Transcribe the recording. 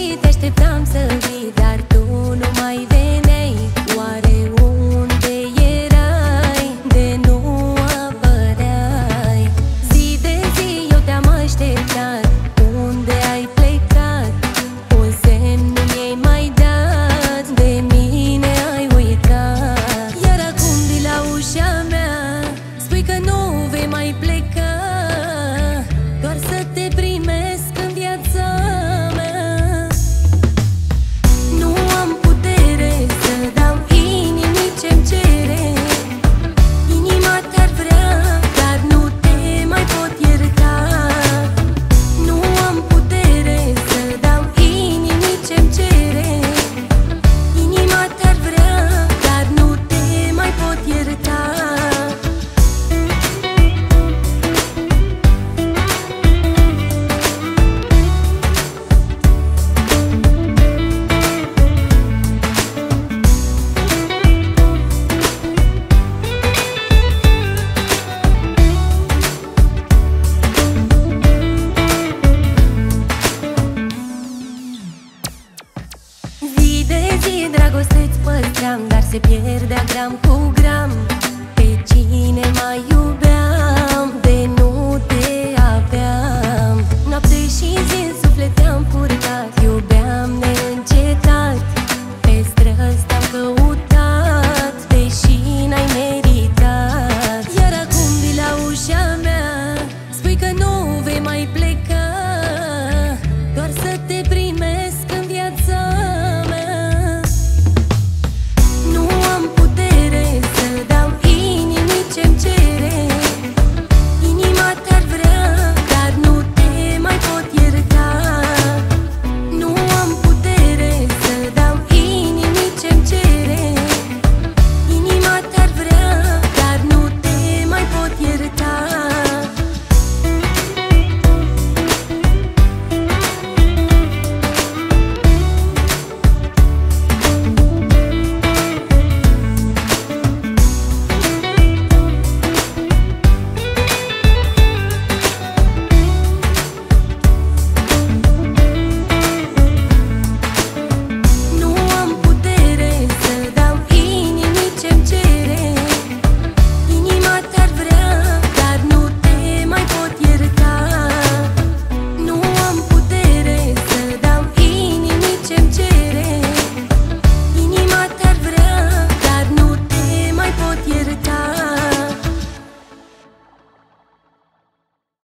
Și te așteptam să vii, dar tu nu mai vei. Ție dragoste-ți păstream Dar se pierde gram cu gram. Pe cine mai iubeam De nu te aveam. Noapte și zi în suflet te-am purtat Iubeam neîncetat. Pe străzi te-am căutat Deși n-ai meritat. Iar acum vii la ușa mea Spui că nu